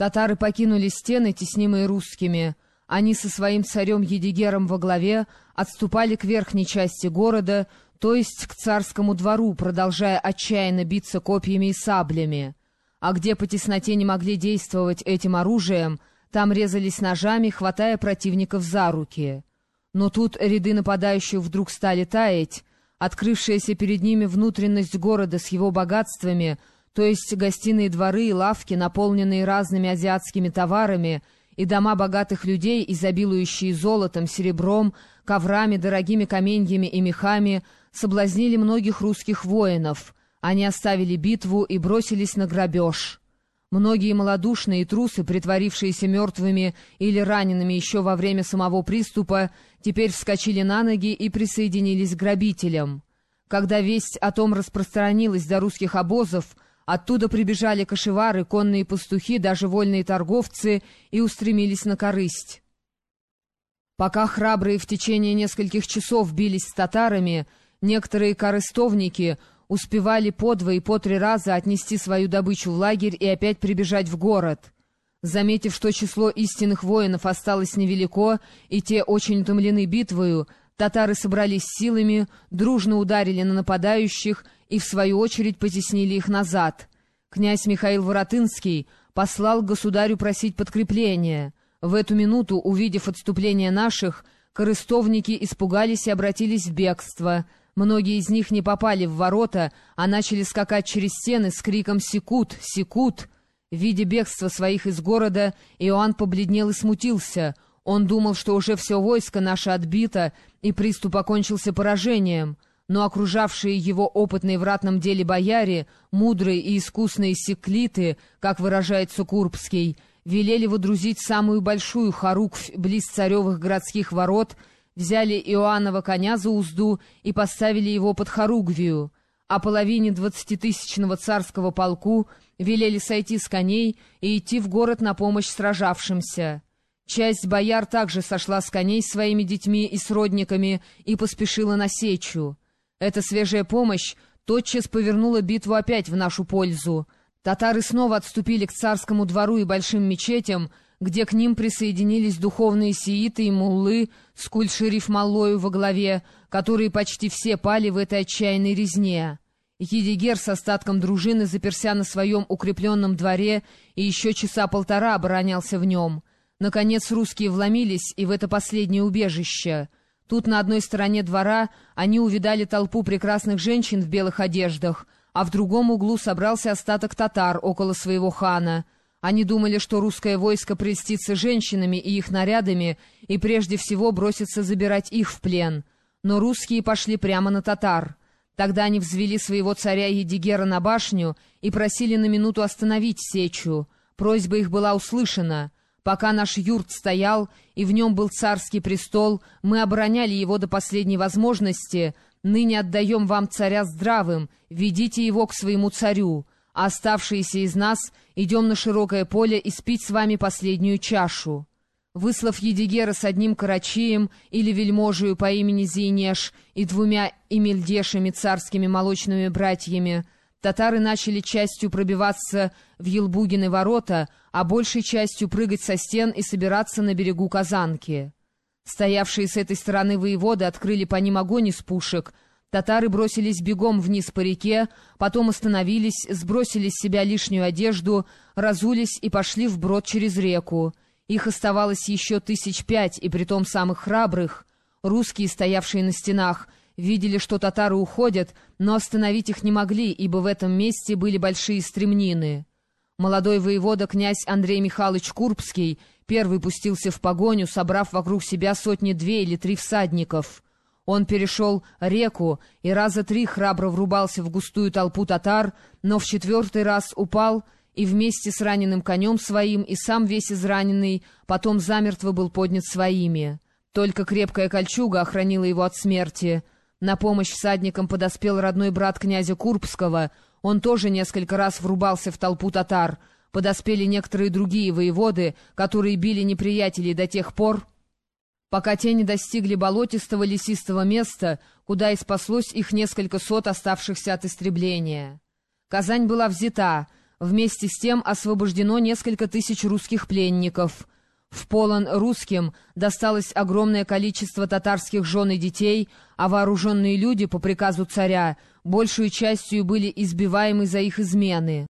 Татары покинули стены, теснимые русскими. Они со своим царем Едигером во главе отступали к верхней части города, то есть к царскому двору, продолжая отчаянно биться копьями и саблями. А где по тесноте не могли действовать этим оружием, там резались ножами, хватая противников за руки. Но тут ряды нападающих вдруг стали таять, открывшаяся перед ними внутренность города с его богатствами — то есть гостиные дворы и лавки, наполненные разными азиатскими товарами, и дома богатых людей, изобилующие золотом, серебром, коврами, дорогими каменьями и мехами, соблазнили многих русских воинов. Они оставили битву и бросились на грабеж. Многие малодушные трусы, притворившиеся мертвыми или ранеными еще во время самого приступа, теперь вскочили на ноги и присоединились к грабителям. Когда весть о том распространилась до русских обозов, Оттуда прибежали кошевары, конные пастухи, даже вольные торговцы и устремились на корысть. Пока храбрые в течение нескольких часов бились с татарами, некоторые корыстовники успевали по два и по три раза отнести свою добычу в лагерь и опять прибежать в город. Заметив, что число истинных воинов осталось невелико, и те очень утомлены битвою, татары собрались силами, дружно ударили на нападающих и, в свою очередь, потеснили их назад. Князь Михаил Воротынский послал государю просить подкрепления. В эту минуту, увидев отступление наших, корыстовники испугались и обратились в бегство. Многие из них не попали в ворота, а начали скакать через стены с криком «Секут! Секут!». В виде бегства своих из города Иоанн побледнел и смутился. Он думал, что уже все войско наше отбито, и приступ окончился поражением — но окружавшие его опытные в ратном деле бояре, мудрые и искусные секлиты, как выражается Курбский, велели водрузить самую большую хоруквь близ царевых городских ворот, взяли Иоаннова коня за узду и поставили его под хоругвию, а половине двадцатитысячного царского полку велели сойти с коней и идти в город на помощь сражавшимся. Часть бояр также сошла с коней своими детьми и сродниками и поспешила на сечу. Эта свежая помощь тотчас повернула битву опять в нашу пользу. Татары снова отступили к царскому двору и большим мечетям, где к ним присоединились духовные сииты и муллы с куль-шериф Маллою во главе, которые почти все пали в этой отчаянной резне. Едигер с остатком дружины заперся на своем укрепленном дворе и еще часа полтора оборонялся в нем. Наконец русские вломились и в это последнее убежище — Тут на одной стороне двора они увидали толпу прекрасных женщин в белых одеждах, а в другом углу собрался остаток татар около своего хана. Они думали, что русское войско прельстится женщинами и их нарядами и прежде всего бросится забирать их в плен. Но русские пошли прямо на татар. Тогда они взвели своего царя Едигера на башню и просили на минуту остановить сечу. Просьба их была услышана — Пока наш юрт стоял, и в нем был царский престол, мы обороняли его до последней возможности. Ныне отдаем вам царя здравым, ведите его к своему царю. А оставшиеся из нас идем на широкое поле и спить с вами последнюю чашу». Выслав Едигера с одним карачием или вельможею по имени Зейнеш и двумя эмельдешами царскими молочными братьями, Татары начали частью пробиваться в Елбугины ворота, а большей частью прыгать со стен и собираться на берегу Казанки. Стоявшие с этой стороны воеводы открыли по ним огонь из пушек. Татары бросились бегом вниз по реке, потом остановились, сбросили с себя лишнюю одежду, разулись и пошли вброд через реку. Их оставалось еще тысяч пять, и притом самых храбрых. Русские, стоявшие на стенах, — видели, что татары уходят, но остановить их не могли, ибо в этом месте были большие стремнины. Молодой воевода князь Андрей Михайлович Курбский первый пустился в погоню, собрав вокруг себя сотни-две или три всадников. Он перешел реку и раза три храбро врубался в густую толпу татар, но в четвертый раз упал и вместе с раненым конем своим и сам весь израненный потом замертво был поднят своими. Только крепкая кольчуга охранила его от смерти — на помощь всадникам подоспел родной брат князя Курбского. Он тоже несколько раз врубался в толпу татар. Подоспели некоторые другие воеводы, которые били неприятелей до тех пор, пока те не достигли болотистого лесистого места, куда и спаслось их несколько сот оставшихся от истребления. Казань была взята, Вместе с тем освобождено несколько тысяч русских пленников. В Полон русским досталось огромное количество татарских жен и детей, а вооруженные люди по приказу царя большую частью были избиваемы за их измены.